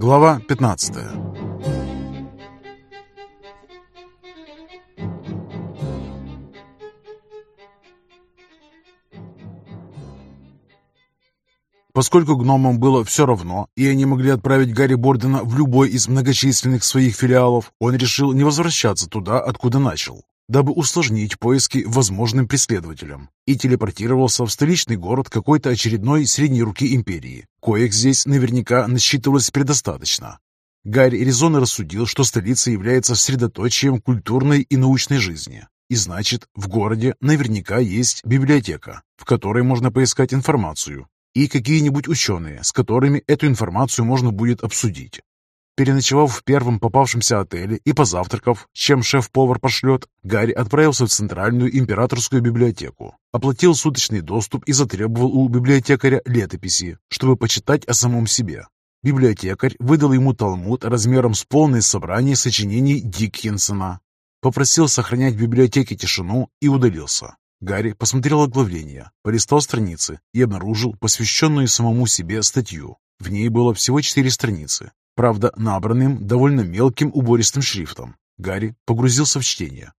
Глава 15 Поскольку гномам было все равно, и они могли отправить Гарри Бордена в любой из многочисленных своих филиалов, он решил не возвращаться туда, откуда начал, дабы усложнить поиски возможным преследователям, и телепортировался в столичный город какой-то очередной средней руки империи. Коих здесь наверняка насчитывалось предостаточно. Гарри резонно рассудил, что столица является средоточием культурной и научной жизни. И значит, в городе наверняка есть библиотека, в которой можно поискать информацию, и какие-нибудь ученые, с которыми эту информацию можно будет обсудить. Переночевав в первом попавшемся отеле и позавтракав, чем шеф-повар пошлет, Гарри отправился в Центральную императорскую библиотеку, оплатил суточный доступ и затребовал у библиотекаря летописи, чтобы почитать о самом себе. Библиотекарь выдал ему талмуд размером с полное собрание сочинений Диккенсона, попросил сохранять в библиотеке тишину и удалился. Гарри посмотрел оглавление, полистал страницы и обнаружил посвященную самому себе статью. В ней было всего четыре страницы, правда, набранным довольно мелким убористым шрифтом. Гарри погрузился в чтение.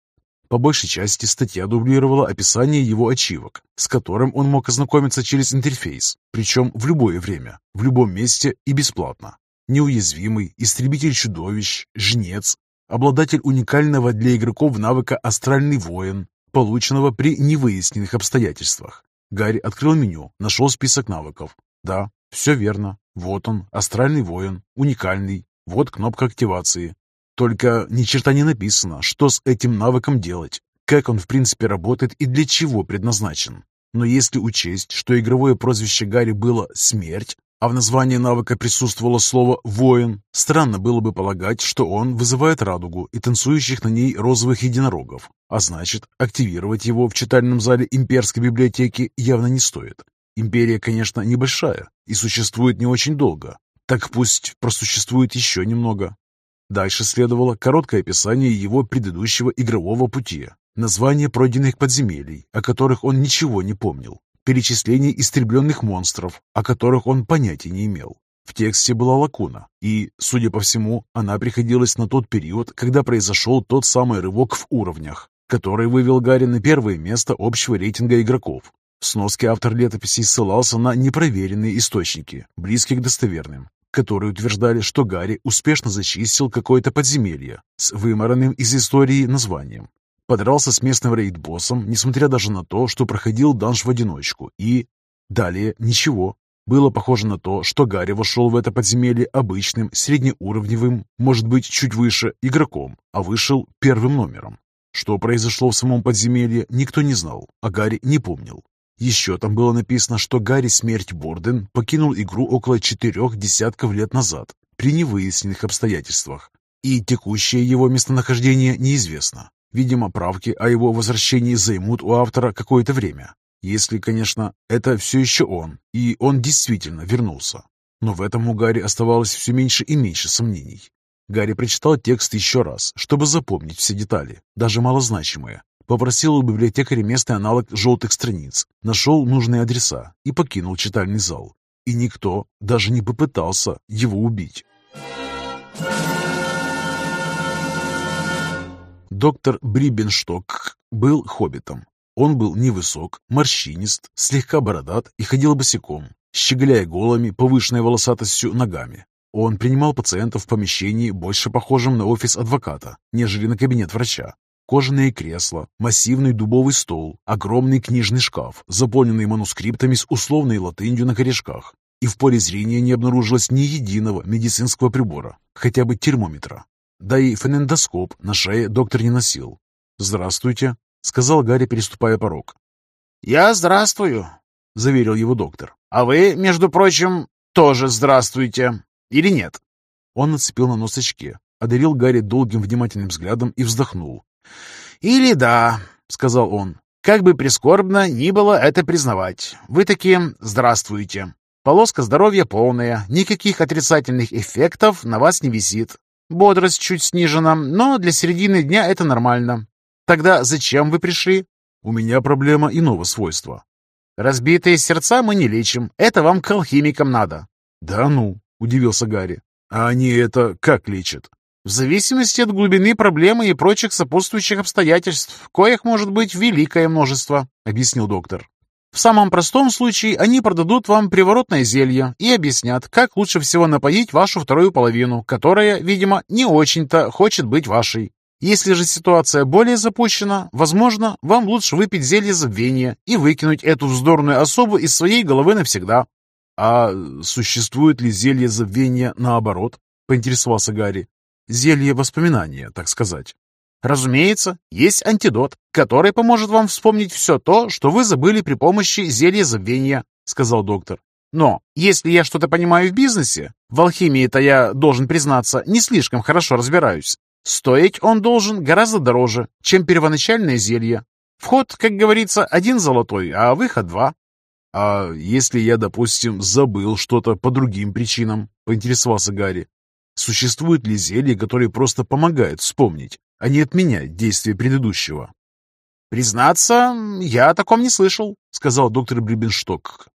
По большей части статья дублировала описание его ачивок, с которым он мог ознакомиться через интерфейс, причем в любое время, в любом месте и бесплатно. Неуязвимый, истребитель чудовищ, жнец, обладатель уникального для игроков навыка «Астральный воин», полученного при невыясненных обстоятельствах. Гарри открыл меню, нашел список навыков. Да, все верно. Вот он, астральный воин, уникальный. Вот кнопка активации. Только ни черта не написано, что с этим навыком делать, как он в принципе работает и для чего предназначен. Но если учесть, что игровое прозвище Гарри было «Смерть», а в названии навыка присутствовало слово «воин», странно было бы полагать, что он вызывает радугу и танцующих на ней розовых единорогов, а значит, активировать его в читальном зале имперской библиотеки явно не стоит. Империя, конечно, небольшая и существует не очень долго, так пусть просуществует еще немного. Дальше следовало короткое описание его предыдущего игрового пути, название пройденных подземелий, о которых он ничего не помнил, перечисление истребленных монстров, о которых он понятия не имел. В тексте была лакуна, и, судя по всему, она приходилась на тот период, когда произошел тот самый рывок в уровнях, который вывел Гарри на первое место общего рейтинга игроков. В сноске автор летописи ссылался на непроверенные источники, близкие к достоверным, которые утверждали, что Гарри успешно зачистил какое-то подземелье с вымаранным из истории названием, Подрался с местным рейд-боссом, несмотря даже на то, что проходил данж в одиночку. И далее ничего. Было похоже на то, что Гарри вошел в это подземелье обычным, среднеуровневым, может быть, чуть выше, игроком, а вышел первым номером. Что произошло в самом подземелье, никто не знал, а Гарри не помнил. Еще там было написано, что Гарри Смерть Борден покинул игру около четырех десятков лет назад при невыясненных обстоятельствах, и текущее его местонахождение неизвестно. Видимо, правки о его возвращении займут у автора какое-то время. Если, конечно, это все еще он, и он действительно вернулся. Но в этом у Гарри оставалось все меньше и меньше сомнений. Гарри прочитал текст еще раз, чтобы запомнить все детали, даже малозначимые. Попросил у библиотекаря местный аналог желтых страниц, нашел нужные адреса и покинул читальный зал. И никто даже не попытался его убить. Доктор Брибеншток был хоббитом. Он был невысок, морщинист, слегка бородат и ходил босиком, щеголяя голыми, повышенной волосатостью ногами. Он принимал пациентов в помещении, больше похожем на офис адвоката, нежели на кабинет врача. Кожаные кресла, массивный дубовый стол, огромный книжный шкаф, заполненный манускриптами с условной латынью на корешках. И в поле зрения не обнаружилось ни единого медицинского прибора, хотя бы термометра. Да и фонендоскоп на шее доктор не носил. «Здравствуйте», — сказал Гарри, переступая порог. «Я здравствую», — заверил его доктор. «А вы, между прочим, тоже здравствуйте. Или нет?» Он нацепил на нос очки, одарил Гарри долгим внимательным взглядом и вздохнул. «Или да», — сказал он. «Как бы прискорбно ни было это признавать, вы таки здравствуйте. Полоска здоровья полная, никаких отрицательных эффектов на вас не висит. Бодрость чуть снижена, но для середины дня это нормально. Тогда зачем вы пришли? У меня проблема иного свойства. Разбитые сердца мы не лечим. Это вам к алхимикам надо. Да ну, удивился Гарри. А они это как лечат? В зависимости от глубины проблемы и прочих сопутствующих обстоятельств, коих может быть великое множество, объяснил доктор. В самом простом случае они продадут вам приворотное зелье и объяснят, как лучше всего напоить вашу вторую половину, которая, видимо, не очень-то хочет быть вашей. Если же ситуация более запущена, возможно, вам лучше выпить зелье забвения и выкинуть эту вздорную особу из своей головы навсегда. А существует ли зелье забвения наоборот? Поинтересовался Гарри. Зелье воспоминания, так сказать. Разумеется, есть антидот, который поможет вам вспомнить все то, что вы забыли при помощи зелья забвения, сказал доктор. Но если я что-то понимаю в бизнесе, в алхимии-то я, должен признаться, не слишком хорошо разбираюсь. Стоить он должен гораздо дороже, чем первоначальное зелье. Вход, как говорится, один золотой, а выход два. А если я, допустим, забыл что-то по другим причинам, поинтересовался Гарри. Существуют ли зелья, которые просто помогают вспомнить? а не отменять действие предыдущего. «Признаться, я о таком не слышал», — сказал доктор Брибеншток.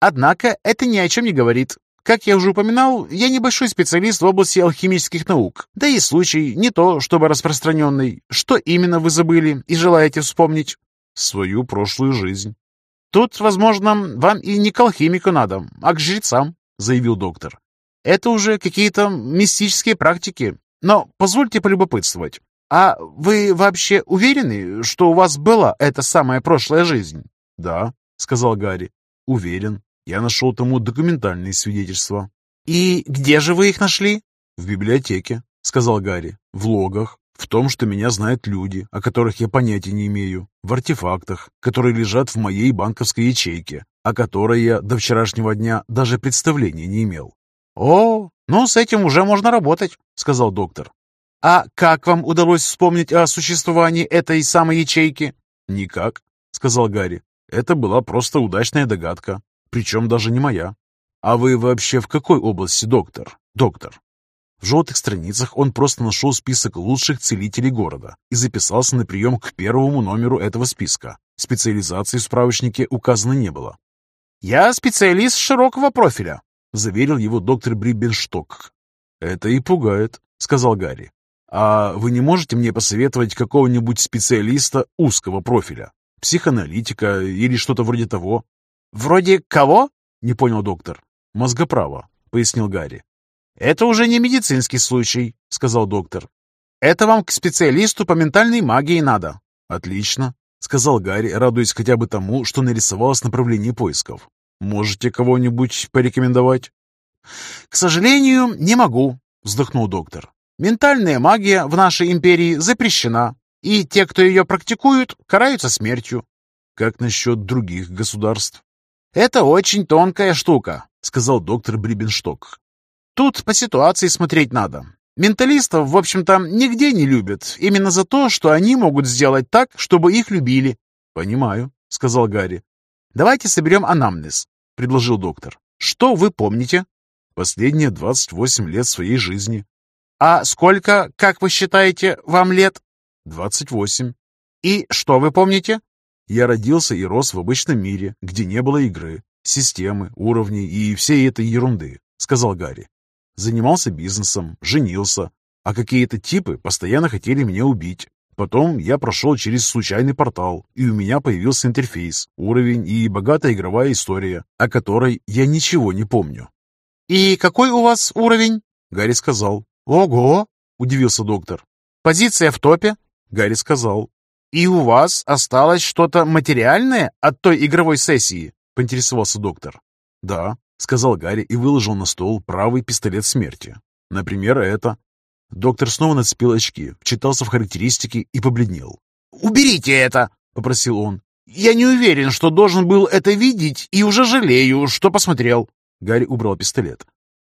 «Однако это ни о чем не говорит. Как я уже упоминал, я небольшой специалист в области алхимических наук, да и случай не то, чтобы распространенный. Что именно вы забыли и желаете вспомнить?» «Свою прошлую жизнь». «Тут, возможно, вам и не к алхимику надо, а к жрецам», — заявил доктор. «Это уже какие-то мистические практики. Но позвольте полюбопытствовать. «А вы вообще уверены, что у вас была эта самая прошлая жизнь?» «Да», — сказал Гарри. «Уверен. Я нашел тому документальные свидетельства». «И где же вы их нашли?» «В библиотеке», — сказал Гарри. «В логах, в том, что меня знают люди, о которых я понятия не имею, в артефактах, которые лежат в моей банковской ячейке, о которой я до вчерашнего дня даже представления не имел». «О, ну с этим уже можно работать», — сказал доктор. «А как вам удалось вспомнить о существовании этой самой ячейки?» «Никак», — сказал Гарри. «Это была просто удачная догадка, причем даже не моя. А вы вообще в какой области доктор? Доктор?» В желтых страницах он просто нашел список лучших целителей города и записался на прием к первому номеру этого списка. Специализации в справочнике указано не было. «Я специалист широкого профиля», — заверил его доктор Брибеншток. «Это и пугает», — сказал Гарри. А вы не можете мне посоветовать какого-нибудь специалиста узкого профиля? Психоаналитика или что-то вроде того? Вроде кого? Не понял доктор. Мозгоправо, пояснил Гарри. Это уже не медицинский случай, сказал доктор. Это вам к специалисту по ментальной магии надо. Отлично, сказал Гарри, радуясь хотя бы тому, что нарисовалось направление поисков. Можете кого-нибудь порекомендовать? К сожалению, не могу, вздохнул доктор. Ментальная магия в нашей империи запрещена, и те, кто ее практикуют, караются смертью. Как насчет других государств? Это очень тонкая штука, сказал доктор Брибеншток. Тут по ситуации смотреть надо. Менталистов, в общем-то, нигде не любят, именно за то, что они могут сделать так, чтобы их любили. Понимаю, сказал Гарри. Давайте соберем анамнез, предложил доктор. Что вы помните? Последние 28 лет своей жизни. «А сколько, как вы считаете, вам лет?» «Двадцать восемь». «И что вы помните?» «Я родился и рос в обычном мире, где не было игры, системы, уровней и всей этой ерунды», — сказал Гарри. «Занимался бизнесом, женился, а какие-то типы постоянно хотели меня убить. Потом я прошел через случайный портал, и у меня появился интерфейс, уровень и богатая игровая история, о которой я ничего не помню». «И какой у вас уровень?» Гарри сказал. «Ого!» — удивился доктор. «Позиция в топе?» — Гарри сказал. «И у вас осталось что-то материальное от той игровой сессии?» — поинтересовался доктор. «Да», — сказал Гарри и выложил на стол правый пистолет смерти. «Например, это». Доктор снова нацепил очки, вчитался в характеристики и побледнел. «Уберите это!» — попросил он. «Я не уверен, что должен был это видеть, и уже жалею, что посмотрел». Гарри убрал пистолет.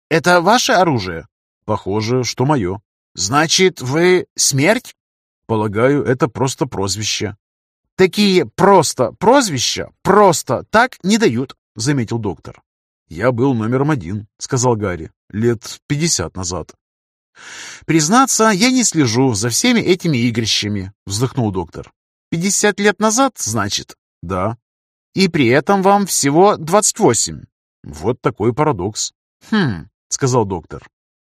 «Это ваше оружие?» Похоже, что мое. Значит, вы смерть? Полагаю, это просто прозвище. Такие просто прозвища просто так не дают, заметил доктор. Я был номером один, сказал Гарри, лет пятьдесят назад. «Признаться, я не слежу за всеми этими игрищами», — вздохнул доктор. «Пятьдесят лет назад, значит?» «Да». «И при этом вам всего двадцать восемь». «Вот такой парадокс». «Хм», — сказал доктор.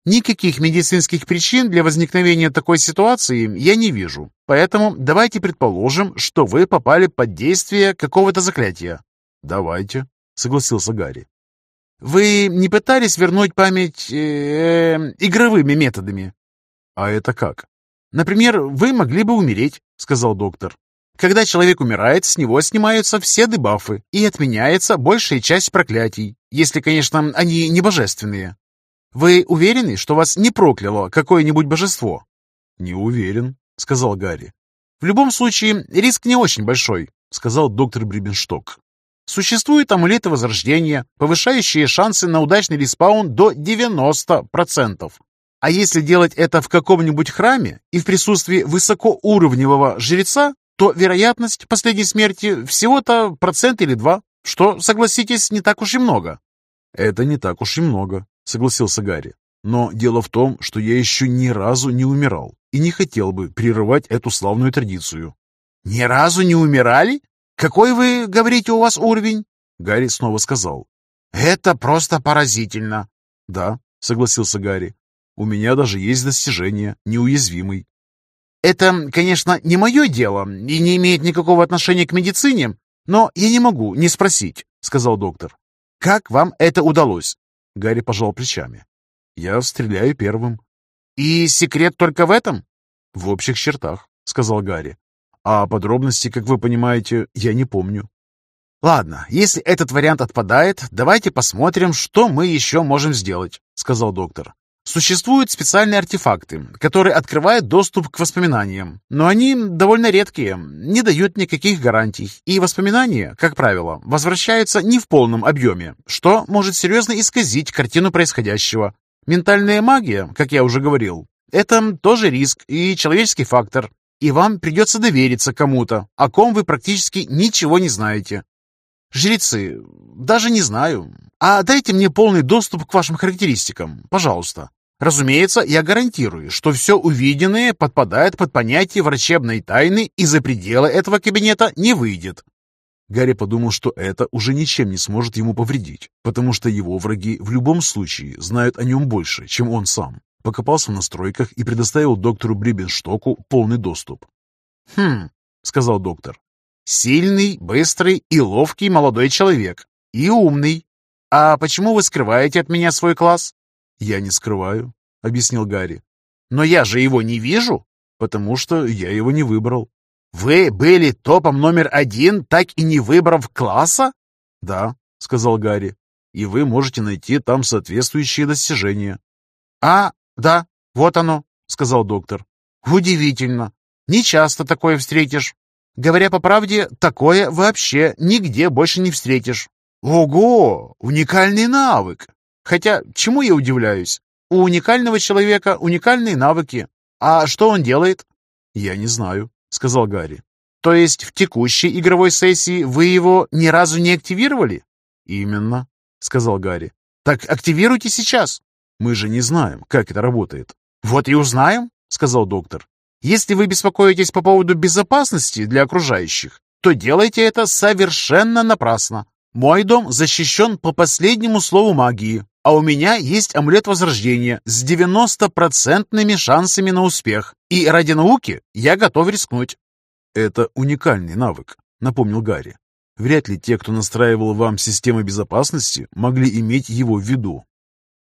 Никаких медицинских причин для возникновения такой ситуации я не вижу. Поэтому давайте предположим, что вы попали под действие какого-то заклятия. Давайте, согласился Гарри. Вы не пытались вернуть память э, -э игровыми методами? А это как? Например, вы могли бы умереть, сказал доктор. Когда человек умирает, с него снимаются все дебафы и отменяется большая часть проклятий, если, конечно, они не божественные. Вы уверены, что вас не прокляло какое-нибудь божество? Не уверен, сказал Гарри. В любом случае, риск не очень большой, сказал доктор Брибеншток. Существуют амулеты возрождения, повышающие шансы на удачный респаун до 90%. А если делать это в каком-нибудь храме и в присутствии высокоуровневого жреца, то вероятность последней смерти всего-то процент или два, что, согласитесь, не так уж и много. Это не так уж и много, согласился Гарри. Но дело в том, что я еще ни разу не умирал и не хотел бы прерывать эту славную традицию. «Ни разу не умирали? Какой вы, говорите, у вас уровень?» Гарри снова сказал. «Это просто поразительно!» «Да», — согласился Гарри. «У меня даже есть достижение, неуязвимый. Это, конечно, не мое дело и не имеет никакого отношения к медицине, но я не могу не спросить», — сказал доктор. «Как вам это удалось?» Гарри пожал плечами. «Я стреляю первым». «И секрет только в этом?» «В общих чертах», — сказал Гарри. «А подробности, как вы понимаете, я не помню». «Ладно, если этот вариант отпадает, давайте посмотрим, что мы еще можем сделать», — сказал доктор. Существуют специальные артефакты, которые открывают доступ к воспоминаниям, но они довольно редкие, не дают никаких гарантий, и воспоминания, как правило, возвращаются не в полном объеме, что может серьезно исказить картину происходящего. Ментальная магия, как я уже говорил, это тоже риск и человеческий фактор, и вам придется довериться кому-то, о ком вы практически ничего не знаете. Жрецы, даже не знаю. А дайте мне полный доступ к вашим характеристикам, пожалуйста. Разумеется, я гарантирую, что все увиденное подпадает под понятие врачебной тайны и за пределы этого кабинета не выйдет. Гарри подумал, что это уже ничем не сможет ему повредить, потому что его враги в любом случае знают о нем больше, чем он сам. Покопался в настройках и предоставил доктору Брибенштоку полный доступ. «Хм», — сказал доктор, — «сильный, быстрый и ловкий молодой человек. И умный. А почему вы скрываете от меня свой класс?» «Я не скрываю», — объяснил Гарри. «Но я же его не вижу». «Потому что я его не выбрал». «Вы были топом номер один, так и не выбрав класса?» «Да», — сказал Гарри. «И вы можете найти там соответствующие достижения». «А, да, вот оно», — сказал доктор. «Удивительно. Не часто такое встретишь. Говоря по правде, такое вообще нигде больше не встретишь. Ого, уникальный навык. Хотя, чему я удивляюсь? У уникального человека уникальные навыки. А что он делает? Я не знаю, сказал Гарри. То есть в текущей игровой сессии вы его ни разу не активировали? Именно, сказал Гарри. Так активируйте сейчас. Мы же не знаем, как это работает. Вот и узнаем, сказал доктор. Если вы беспокоитесь по поводу безопасности для окружающих, то делайте это совершенно напрасно. Мой дом защищен по последнему слову магии, а у меня есть амулет возрождения с 90-процентными шансами на успех. И ради науки я готов рискнуть. Это уникальный навык, напомнил Гарри. Вряд ли те, кто настраивал вам системы безопасности, могли иметь его в виду.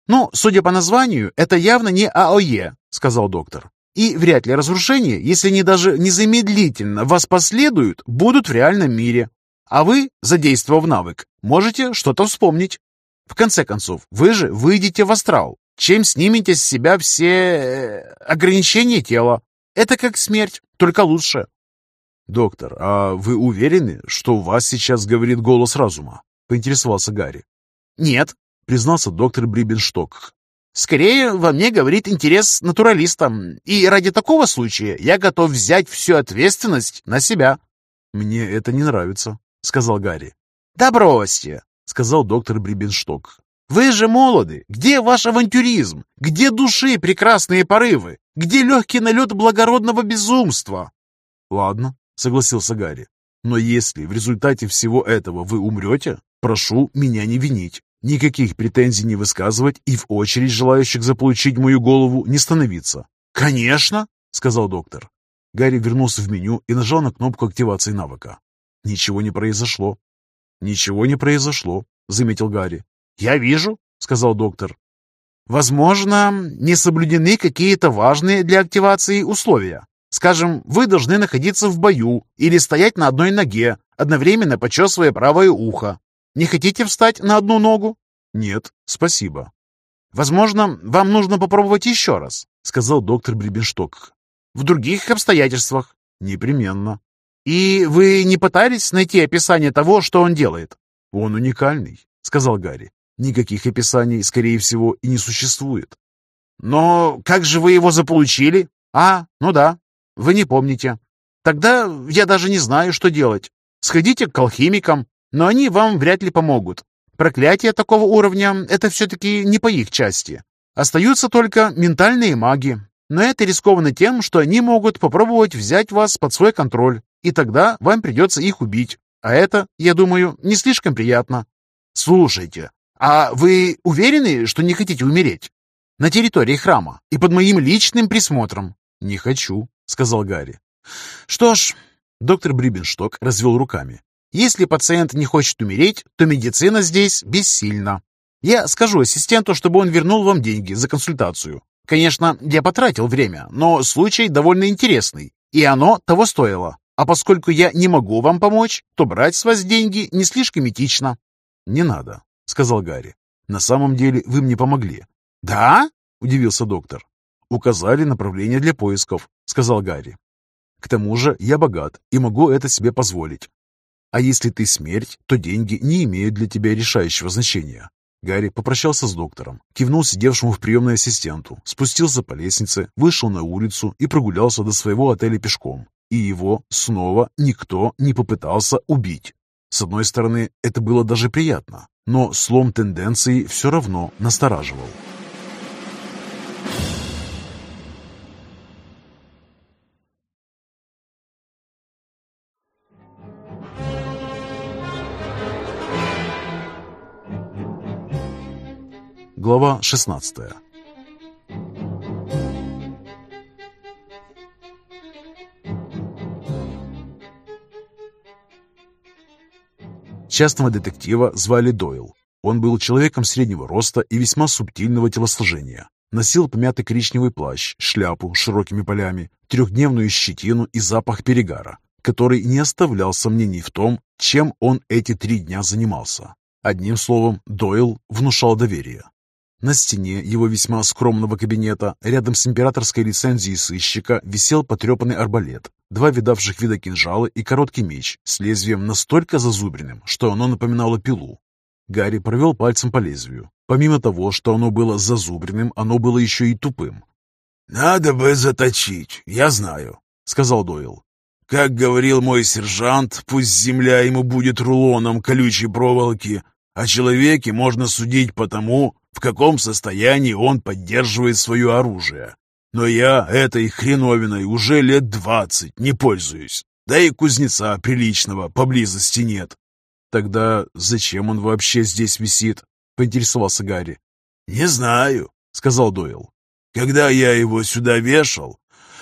«Ну, судя по названию, это явно не АОЕ», — сказал доктор. «И вряд ли разрушения, если они даже незамедлительно вас последуют, будут в реальном мире. А вы, задействовав навык, можете что-то вспомнить. В конце концов, вы же выйдете в астрал, чем снимете с себя все э, ограничения тела. Это как смерть, только лучше. «Доктор, а вы уверены, что у вас сейчас говорит голос разума?» — поинтересовался Гарри. «Нет», — признался доктор Брибеншток. «Скорее во мне говорит интерес натуралиста, и ради такого случая я готов взять всю ответственность на себя». «Мне это не нравится», — сказал Гарри. «Да бросьте сказал доктор Брибеншток. «Вы же молоды! Где ваш авантюризм? Где души прекрасные порывы? Где легкий налет благородного безумства?» «Ладно», — согласился Гарри. «Но если в результате всего этого вы умрете, прошу меня не винить. Никаких претензий не высказывать и в очередь желающих заполучить мою голову не становиться. «Конечно!» — сказал доктор. Гарри вернулся в меню и нажал на кнопку активации навыка. Ничего не произошло. «Ничего не произошло», — заметил Гарри. «Я вижу», — сказал доктор. «Возможно, не соблюдены какие-то важные для активации условия. Скажем, вы должны находиться в бою или стоять на одной ноге, одновременно почесывая правое ухо. Не хотите встать на одну ногу?» «Нет, спасибо». «Возможно, вам нужно попробовать еще раз», — сказал доктор Брибеншток. «В других обстоятельствах». «Непременно». «И вы не пытались найти описание того, что он делает?» «Он уникальный», — сказал Гарри. «Никаких описаний, скорее всего, и не существует». «Но как же вы его заполучили?» «А, ну да, вы не помните. Тогда я даже не знаю, что делать. Сходите к алхимикам, но они вам вряд ли помогут. Проклятие такого уровня — это все-таки не по их части. Остаются только ментальные маги. Но это рискованно тем, что они могут попробовать взять вас под свой контроль, и тогда вам придется их убить. А это, я думаю, не слишком приятно. Слушайте, а вы уверены, что не хотите умереть? На территории храма и под моим личным присмотром? Не хочу, сказал Гарри. Что ж, доктор Брибеншток развел руками. Если пациент не хочет умереть, то медицина здесь бессильна. Я скажу ассистенту, чтобы он вернул вам деньги за консультацию. Конечно, я потратил время, но случай довольно интересный, и оно того стоило. А поскольку я не могу вам помочь, то брать с вас деньги не слишком этично». «Не надо», — сказал Гарри. «На самом деле вы мне помогли». «Да?» — удивился доктор. «Указали направление для поисков», — сказал Гарри. «К тому же я богат и могу это себе позволить. А если ты смерть, то деньги не имеют для тебя решающего значения. Гарри попрощался с доктором, кивнул сидевшему в приемной ассистенту, спустился по лестнице, вышел на улицу и прогулялся до своего отеля пешком. И его снова никто не попытался убить. С одной стороны, это было даже приятно, но слом тенденции все равно настораживал. Глава 16 Частного детектива звали Дойл. Он был человеком среднего роста и весьма субтильного телосложения. Носил помятый коричневый плащ, шляпу с широкими полями, трехдневную щетину и запах перегара, который не оставлял сомнений в том, чем он эти три дня занимался. Одним словом, Дойл внушал доверие. На стене его весьма скромного кабинета, рядом с императорской лицензией сыщика, висел потрепанный арбалет, два видавших вида кинжала и короткий меч с лезвием настолько зазубренным, что оно напоминало пилу. Гарри провел пальцем по лезвию. Помимо того, что оно было зазубренным, оно было еще и тупым. «Надо бы заточить, я знаю», — сказал Дойл. «Как говорил мой сержант, пусть земля ему будет рулоном колючей проволоки, о человеке можно судить по тому, в каком состоянии он поддерживает свое оружие. Но я этой хреновиной уже лет двадцать не пользуюсь. Да и кузнеца приличного поблизости нет. Тогда зачем он вообще здесь висит? Поинтересовался Гарри. Не знаю, сказал Дойл. Когда я его сюда вешал,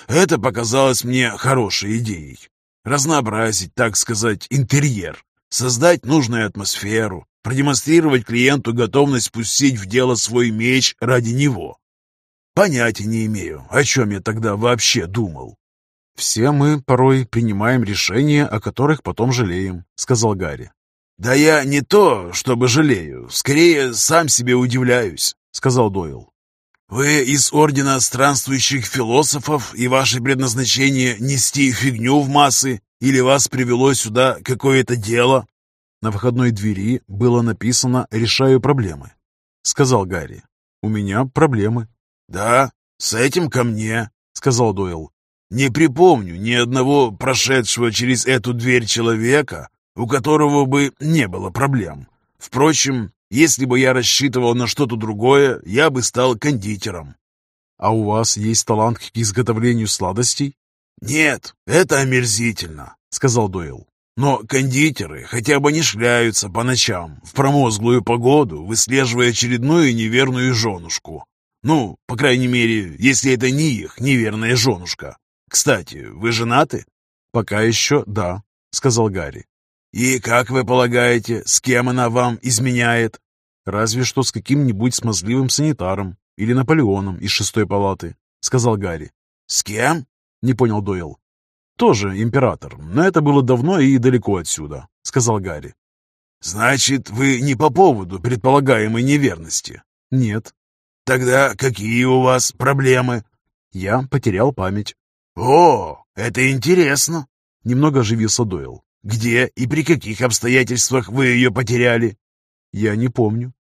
это показалось мне хорошей идеей. Разнообразить, так сказать, интерьер, создать нужную атмосферу, продемонстрировать клиенту готовность пустить в дело свой меч ради него. Понятия не имею, о чем я тогда вообще думал. «Все мы порой принимаем решения, о которых потом жалеем», — сказал Гарри. «Да я не то, чтобы жалею, скорее сам себе удивляюсь», — сказал Дойл. «Вы из Ордена Странствующих Философов, и ваше предназначение — нести фигню в массы, или вас привело сюда какое-то дело?» На входной двери было написано «Решаю проблемы», — сказал Гарри. «У меня проблемы». «Да, с этим ко мне», — сказал Дойл. «Не припомню ни одного прошедшего через эту дверь человека, у которого бы не было проблем. Впрочем, если бы я рассчитывал на что-то другое, я бы стал кондитером». «А у вас есть талант к изготовлению сладостей?» «Нет, это омерзительно», — сказал Дойл. Но кондитеры хотя бы не шляются по ночам в промозглую погоду, выслеживая очередную неверную женушку. Ну, по крайней мере, если это не их неверная женушка. Кстати, вы женаты? Пока еще да, сказал Гарри. И как вы полагаете, с кем она вам изменяет? Разве что с каким-нибудь смазливым санитаром или Наполеоном из шестой палаты, сказал Гарри. С кем? Не понял Дойл. Тоже император, но это было давно и далеко отсюда, сказал Гарри. Значит, вы не по поводу предполагаемой неверности? Нет. Тогда какие у вас проблемы? Я потерял память. О, это интересно. Немного оживился Дойл. Где и при каких обстоятельствах вы ее потеряли? Я не помню.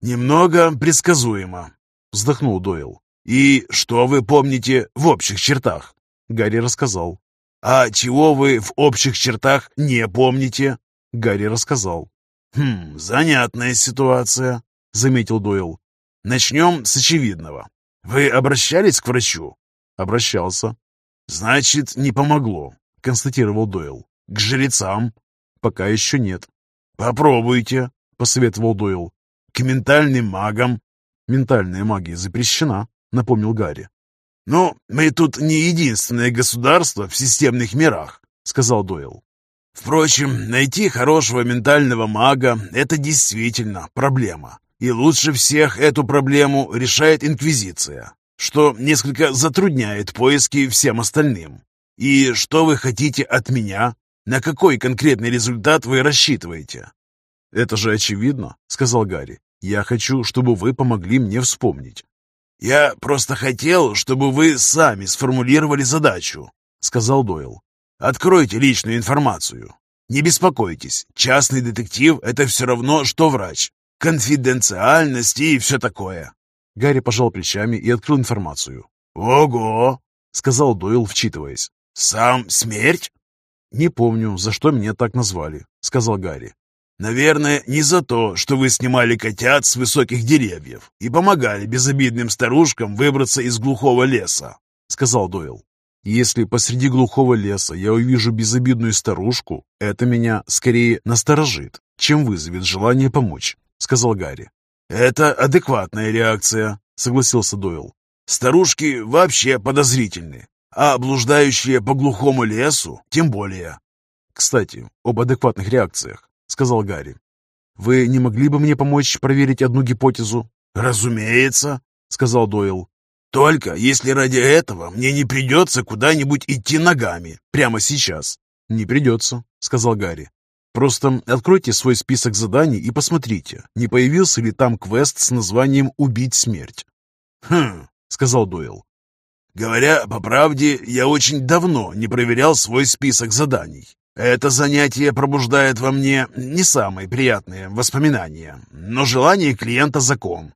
Немного предсказуемо, вздохнул Дойл. И что вы помните в общих чертах? Гарри рассказал. А чего вы в общих чертах не помните? Гарри рассказал. Хм, занятная ситуация, заметил Дойл. Начнем с очевидного. Вы обращались к врачу? Обращался. Значит, не помогло, констатировал Дойл. К жрецам? Пока еще нет. Попробуйте, посоветовал Дойл. К ментальным магам? Ментальная магия запрещена, напомнил Гарри. «Ну, мы тут не единственное государство в системных мирах», — сказал Дойл. «Впрочем, найти хорошего ментального мага — это действительно проблема. И лучше всех эту проблему решает Инквизиция, что несколько затрудняет поиски всем остальным. И что вы хотите от меня? На какой конкретный результат вы рассчитываете?» «Это же очевидно», — сказал Гарри. «Я хочу, чтобы вы помогли мне вспомнить». «Я просто хотел, чтобы вы сами сформулировали задачу», — сказал Дойл. «Откройте личную информацию. Не беспокойтесь, частный детектив — это все равно, что врач конфиденциальность и все такое». Гарри пожал плечами и открыл информацию. «Ого!» — сказал Дойл, вчитываясь. «Сам смерть?» «Не помню, за что меня так назвали», — сказал Гарри. «Наверное, не за то, что вы снимали котят с высоких деревьев и помогали безобидным старушкам выбраться из глухого леса», — сказал Дойл. «Если посреди глухого леса я увижу безобидную старушку, это меня скорее насторожит, чем вызовет желание помочь сказал Гарри. «Это адекватная реакция», — согласился Дойл. «Старушки вообще подозрительны, а блуждающие по глухому лесу тем более». «Кстати, об адекватных реакциях», — сказал Гарри. «Вы не могли бы мне помочь проверить одну гипотезу?» «Разумеется», — сказал Дойл. «Только если ради этого мне не придется куда-нибудь идти ногами прямо сейчас». «Не придется», — сказал Гарри. Просто откройте свой список заданий и посмотрите, не появился ли там квест с названием «Убить смерть». «Хм», — сказал Дойл. «Говоря по правде, я очень давно не проверял свой список заданий. Это занятие пробуждает во мне не самые приятные воспоминания, но желание клиента — закон».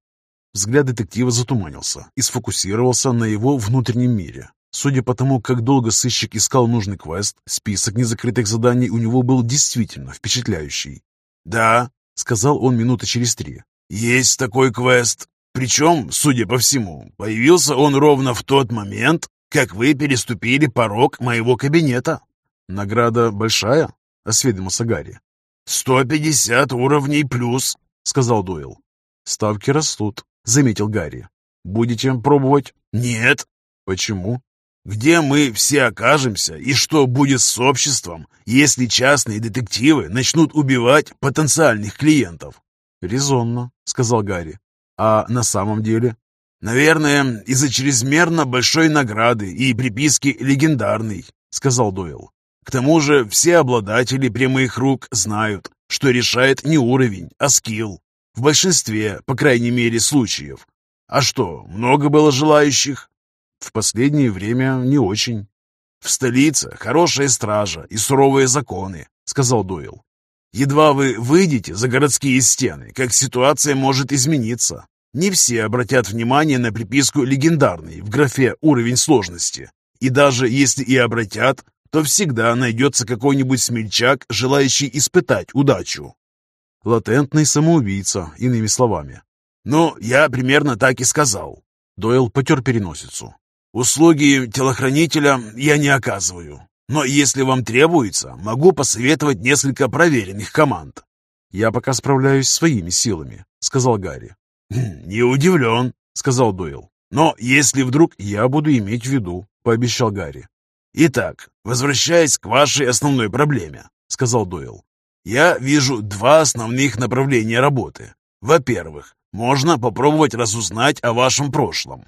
Взгляд детектива затуманился и сфокусировался на его внутреннем мире. Судя по тому, как долго сыщик искал нужный квест, список незакрытых заданий у него был действительно впечатляющий. «Да», — сказал он минуты через три. «Есть такой квест. Причем, судя по всему, появился он ровно в тот момент, как вы переступили порог моего кабинета». «Награда большая?» — осведомился Гарри. «Сто пятьдесят уровней плюс», — сказал Дойл. «Ставки растут», — заметил Гарри. «Будете пробовать?» «Нет». «Почему?» Где мы все окажемся и что будет с обществом, если частные детективы начнут убивать потенциальных клиентов? «Резонно», — сказал Гарри. «А на самом деле?» «Наверное, из-за чрезмерно большой награды и приписки «легендарный», — сказал Дойл. «К тому же все обладатели прямых рук знают, что решает не уровень, а скилл. В большинстве, по крайней мере, случаев. А что, много было желающих? В последнее время не очень. В столице хорошая стража и суровые законы, сказал Дойл. Едва вы выйдете за городские стены, как ситуация может измениться. Не все обратят внимание на приписку «легендарный» в графе «уровень сложности». И даже если и обратят, то всегда найдется какой-нибудь смельчак, желающий испытать удачу. Латентный самоубийца, иными словами. Ну, я примерно так и сказал. Дойл потер переносицу. Услуги телохранителя я не оказываю. Но если вам требуется, могу посоветовать несколько проверенных команд». «Я пока справляюсь своими силами», — сказал Гарри. «Хм, «Не удивлен», — сказал Дойл. «Но если вдруг я буду иметь в виду», — пообещал Гарри. «Итак, возвращаясь к вашей основной проблеме», — сказал Дойл. «Я вижу два основных направления работы. Во-первых, можно попробовать разузнать о вашем прошлом».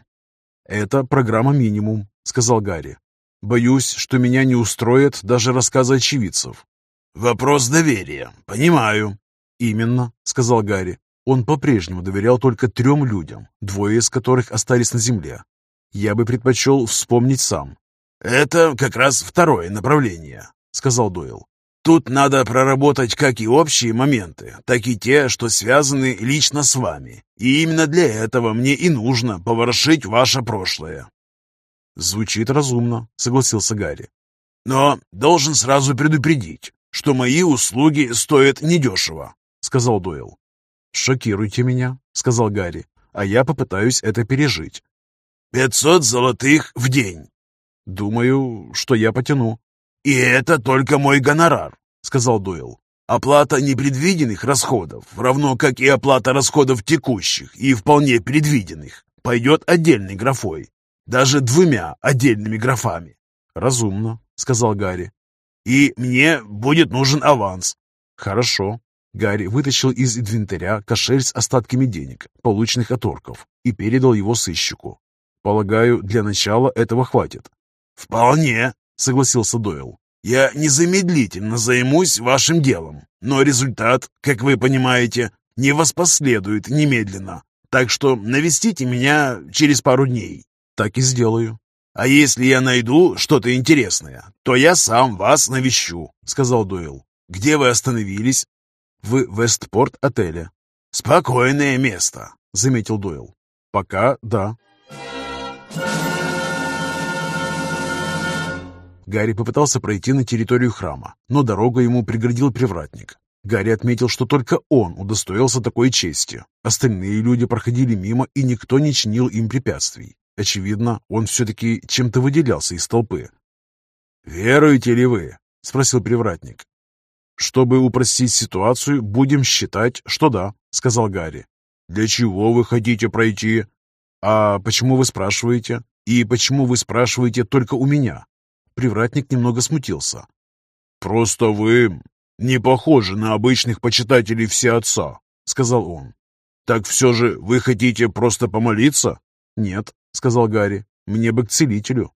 «Это программа «Минимум», — сказал Гарри. «Боюсь, что меня не устроят даже рассказы очевидцев». «Вопрос доверия. Понимаю». «Именно», — сказал Гарри. Он по-прежнему доверял только трем людям, двое из которых остались на земле. Я бы предпочел вспомнить сам. «Это как раз второе направление», — сказал Дойл. Тут надо проработать как и общие моменты, так и те, что связаны лично с вами. И именно для этого мне и нужно поворошить ваше прошлое». «Звучит разумно», — согласился Гарри. «Но должен сразу предупредить, что мои услуги стоят недешево», — сказал Дойл. «Шокируйте меня», — сказал Гарри, — «а я попытаюсь это пережить». «Пятьсот золотых в день». «Думаю, что я потяну». «И это только мой гонорар», — сказал Дойл. «Оплата непредвиденных расходов, равно как и оплата расходов текущих и вполне предвиденных, пойдет отдельной графой, даже двумя отдельными графами». «Разумно», — сказал Гарри. «И мне будет нужен аванс». «Хорошо». Гарри вытащил из инвентаря кошель с остатками денег, полученных от орков, и передал его сыщику. «Полагаю, для начала этого хватит». «Вполне», согласился Дойл. «Я незамедлительно займусь вашим делом, но результат, как вы понимаете, не воспоследует немедленно. Так что навестите меня через пару дней». «Так и сделаю». «А если я найду что-то интересное, то я сам вас навещу», — сказал Дойл. «Где вы остановились?» «В Вестпорт-отеле». «Спокойное место», — заметил Дойл. «Пока да». Гарри попытался пройти на территорию храма, но дорогу ему преградил привратник. Гарри отметил, что только он удостоился такой чести. Остальные люди проходили мимо, и никто не чинил им препятствий. Очевидно, он все-таки чем-то выделялся из толпы. «Веруете ли вы?» — спросил привратник. «Чтобы упростить ситуацию, будем считать, что да», — сказал Гарри. «Для чего вы хотите пройти?» «А почему вы спрашиваете? И почему вы спрашиваете только у меня?» Привратник немного смутился. «Просто вы не похожи на обычных почитателей Всеотца», — сказал он. «Так все же вы хотите просто помолиться?» «Нет», — сказал Гарри, — «мне бы к целителю».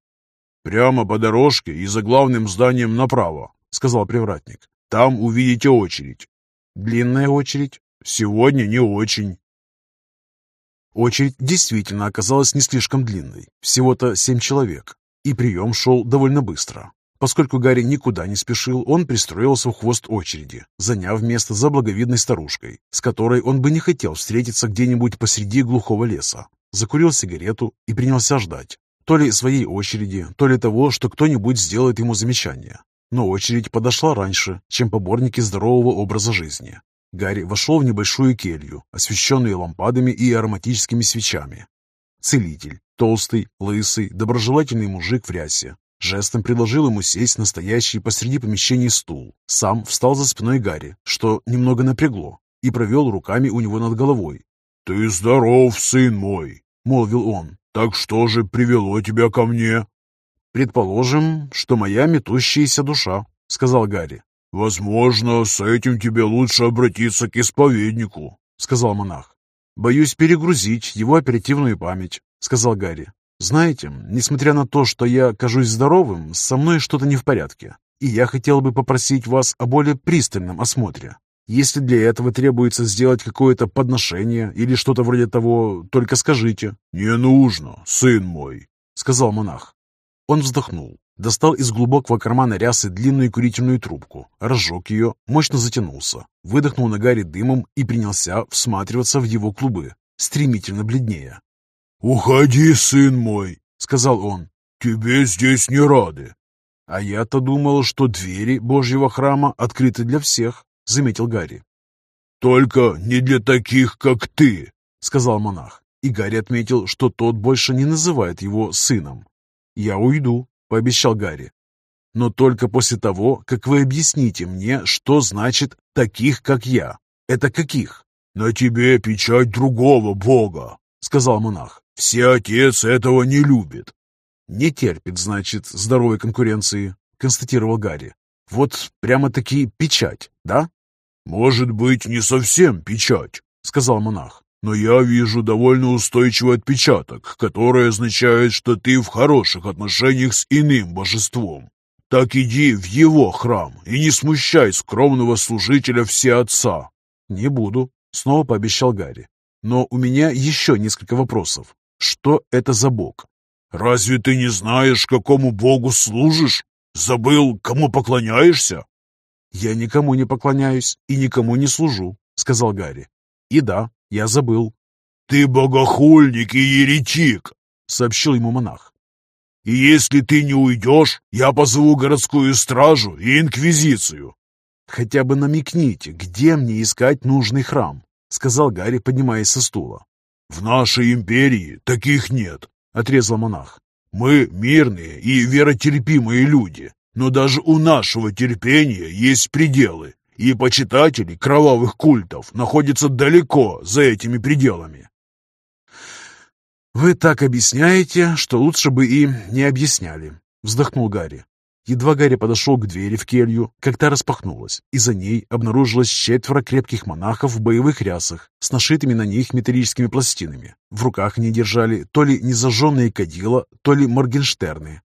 «Прямо по дорожке и за главным зданием направо», — сказал привратник. «Там увидите очередь». «Длинная очередь?» «Сегодня не очень». Очередь действительно оказалась не слишком длинной, всего-то семь человек. И прием шел довольно быстро. Поскольку Гарри никуда не спешил, он пристроился в хвост очереди, заняв место за благовидной старушкой, с которой он бы не хотел встретиться где-нибудь посреди глухого леса. Закурил сигарету и принялся ждать. То ли своей очереди, то ли того, что кто-нибудь сделает ему замечание. Но очередь подошла раньше, чем поборники здорового образа жизни. Гарри вошел в небольшую келью, освещенную лампадами и ароматическими свечами. Целитель, толстый, лысый, доброжелательный мужик в рясе, жестом предложил ему сесть на стоящий посреди помещения стул. Сам встал за спиной Гарри, что немного напрягло, и провел руками у него над головой. «Ты здоров, сын мой!» — молвил он. «Так что же привело тебя ко мне?» «Предположим, что моя метущаяся душа», — сказал Гарри. «Возможно, с этим тебе лучше обратиться к исповеднику», — сказал монах. «Боюсь перегрузить его оперативную память», — сказал Гарри. «Знаете, несмотря на то, что я кажусь здоровым, со мной что-то не в порядке, и я хотел бы попросить вас о более пристальном осмотре. Если для этого требуется сделать какое-то подношение или что-то вроде того, только скажите». «Не нужно, сын мой», — сказал монах. Он вздохнул. Достал из глубокого кармана рясы длинную курительную трубку, разжег ее, мощно затянулся, выдохнул на Гарри дымом и принялся всматриваться в его клубы, стремительно бледнее. «Уходи, сын мой», — сказал он, — «тебе здесь не рады». «А я-то думал, что двери Божьего храма открыты для всех», — заметил Гарри. «Только не для таких, как ты», — сказал монах. И Гарри отметил, что тот больше не называет его сыном. «Я уйду», — пообещал Гарри. Но только после того, как вы объясните мне, что значит «таких, как я». Это каких? «На тебе печать другого бога», — сказал монах. «Все отец этого не любит». «Не терпит, значит, здоровой конкуренции», — констатировал Гарри. «Вот прямо-таки печать, да?» «Может быть, не совсем печать», — сказал монах. «Но я вижу довольно устойчивый отпечаток, который означает, что ты в хороших отношениях с иным божеством. Так иди в его храм и не смущай скромного служителя Всеотца». «Не буду», — снова пообещал Гарри. «Но у меня еще несколько вопросов. Что это за бог?» «Разве ты не знаешь, какому богу служишь? Забыл, кому поклоняешься?» «Я никому не поклоняюсь и никому не служу», — сказал Гарри. «И да, я забыл». «Ты богохульник и еретик», — сообщил ему монах. «И если ты не уйдешь, я позову городскую стражу и инквизицию». «Хотя бы намекните, где мне искать нужный храм», — сказал Гарри, поднимаясь со стула. «В нашей империи таких нет», — отрезал монах. «Мы мирные и веротерпимые люди. Но даже у нашего терпения есть пределы, и почитатели кровавых культов находятся далеко за этими пределами. «Вы так объясняете, что лучше бы и не объясняли», — вздохнул Гарри. Едва Гарри подошел к двери в келью, как та распахнулась, и за ней обнаружилось четверо крепких монахов в боевых рясах с нашитыми на них металлическими пластинами. В руках они держали то ли незажженные кадила, то ли моргенштерны,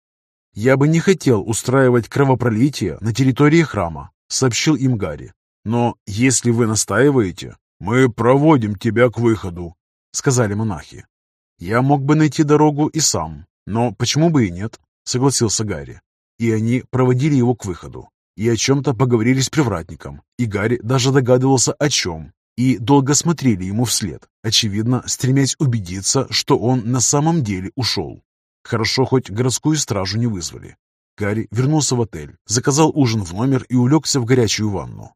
«Я бы не хотел устраивать кровопролитие на территории храма», — сообщил им Гарри. «Но если вы настаиваете, мы проводим тебя к выходу», — сказали монахи. «Я мог бы найти дорогу и сам, но почему бы и нет?» — согласился Гарри. И они проводили его к выходу. И о чем-то поговорили с привратником, и Гарри даже догадывался о чем, и долго смотрели ему вслед, очевидно, стремясь убедиться, что он на самом деле ушел. Хорошо, хоть городскую стражу не вызвали. Гарри вернулся в отель, заказал ужин в номер и улегся в горячую ванну.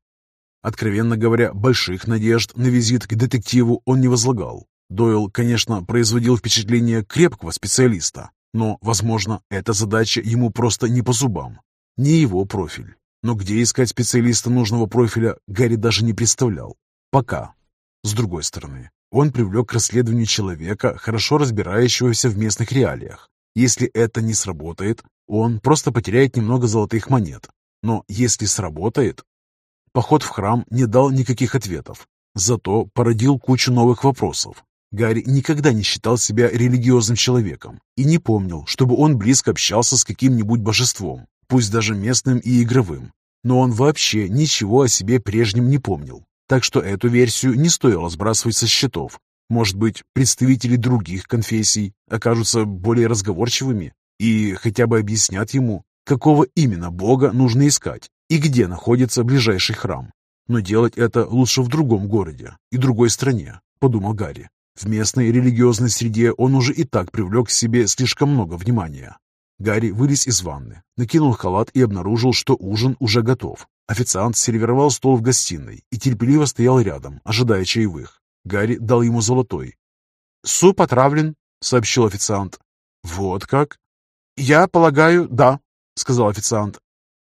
Откровенно говоря, больших надежд на визит к детективу он не возлагал. Дойл, конечно, производил впечатление крепкого специалиста, но, возможно, эта задача ему просто не по зубам. Не его профиль. Но где искать специалиста нужного профиля, Гарри даже не представлял. Пока. С другой стороны, он привлек к расследованию человека, хорошо разбирающегося в местных реалиях, если это не сработает, он просто потеряет немного золотых монет. Но если сработает... Поход в храм не дал никаких ответов, зато породил кучу новых вопросов. Гарри никогда не считал себя религиозным человеком и не помнил, чтобы он близко общался с каким-нибудь божеством, пусть даже местным и игровым. Но он вообще ничего о себе прежнем не помнил, так что эту версию не стоило сбрасывать со счетов. Может быть, представители других конфессий окажутся более разговорчивыми и хотя бы объяснят ему, какого именно бога нужно искать и где находится ближайший храм. Но делать это лучше в другом городе и другой стране, подумал Гарри. В местной религиозной среде он уже и так привлек к себе слишком много внимания. Гарри вылез из ванны, накинул халат и обнаружил, что ужин уже готов. Официант сервировал стол в гостиной и терпеливо стоял рядом, ожидая чаевых. Гарри дал ему золотой. «Суп отравлен», — сообщил официант. «Вот как?» «Я полагаю, да», — сказал официант.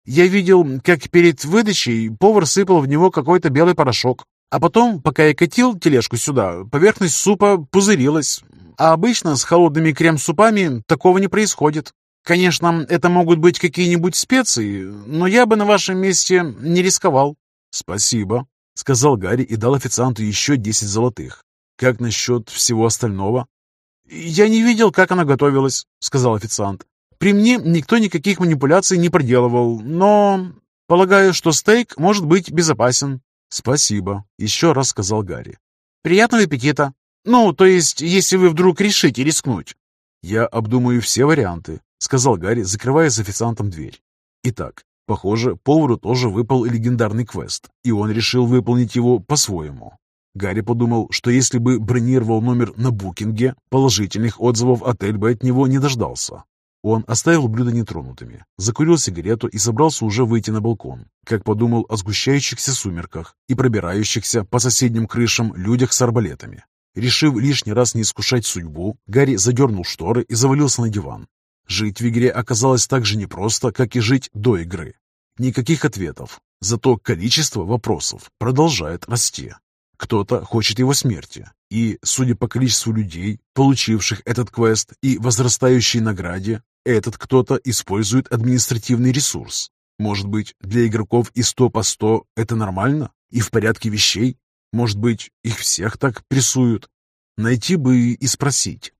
«Я видел, как перед выдачей повар сыпал в него какой-то белый порошок. А потом, пока я катил тележку сюда, поверхность супа пузырилась. А обычно с холодными крем-супами такого не происходит. Конечно, это могут быть какие-нибудь специи, но я бы на вашем месте не рисковал». «Спасибо», — сказал Гарри и дал официанту еще десять золотых. «Как насчет всего остального?» «Я не видел, как она готовилась», — сказал официант. «При мне никто никаких манипуляций не проделывал, но полагаю, что стейк может быть безопасен». «Спасибо», — еще раз сказал Гарри. «Приятного аппетита. Ну, то есть, если вы вдруг решите рискнуть». «Я обдумаю все варианты», — сказал Гарри, закрывая с официантом дверь. «Итак, Похоже, повару тоже выпал легендарный квест, и он решил выполнить его по-своему. Гарри подумал, что если бы бронировал номер на букинге, положительных отзывов отель бы от него не дождался. Он оставил блюда нетронутыми, закурил сигарету и собрался уже выйти на балкон, как подумал о сгущающихся сумерках и пробирающихся по соседним крышам людях с арбалетами. Решив лишний раз не искушать судьбу, Гарри задернул шторы и завалился на диван. Жить в игре оказалось так же непросто, как и жить до игры. Никаких ответов, зато количество вопросов продолжает расти. Кто-то хочет его смерти, и, судя по количеству людей, получивших этот квест и возрастающей награде, этот кто-то использует административный ресурс. Может быть, для игроков и 100 по 100 это нормально и в порядке вещей? Может быть, их всех так прессуют? Найти бы и спросить.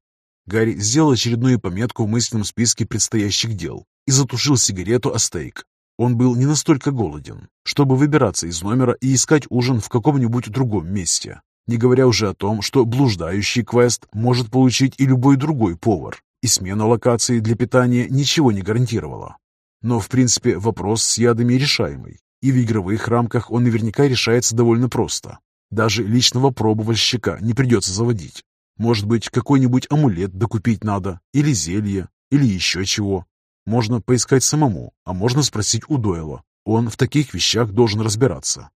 Гарри сделал очередную пометку в мысленном списке предстоящих дел и затушил сигарету о стейк. Он был не настолько голоден, чтобы выбираться из номера и искать ужин в каком-нибудь другом месте, не говоря уже о том, что блуждающий квест может получить и любой другой повар, и смена локации для питания ничего не гарантировала. Но, в принципе, вопрос с ядами решаемый, и в игровых рамках он наверняка решается довольно просто. Даже личного пробовальщика не придется заводить. Может быть, какой-нибудь амулет докупить надо, или зелье, или еще чего. Можно поискать самому, а можно спросить у Дойла. Он в таких вещах должен разбираться.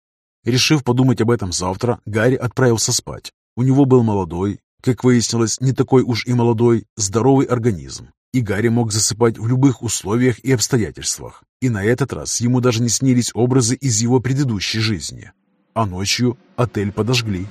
Решив подумать об этом завтра, Гарри отправился спать. У него был молодой, как выяснилось, не такой уж и молодой, здоровый организм, и Гарри мог засыпать в любых условиях и обстоятельствах. И на этот раз ему даже не снились образы из его предыдущей жизни. А ночью отель подожгли.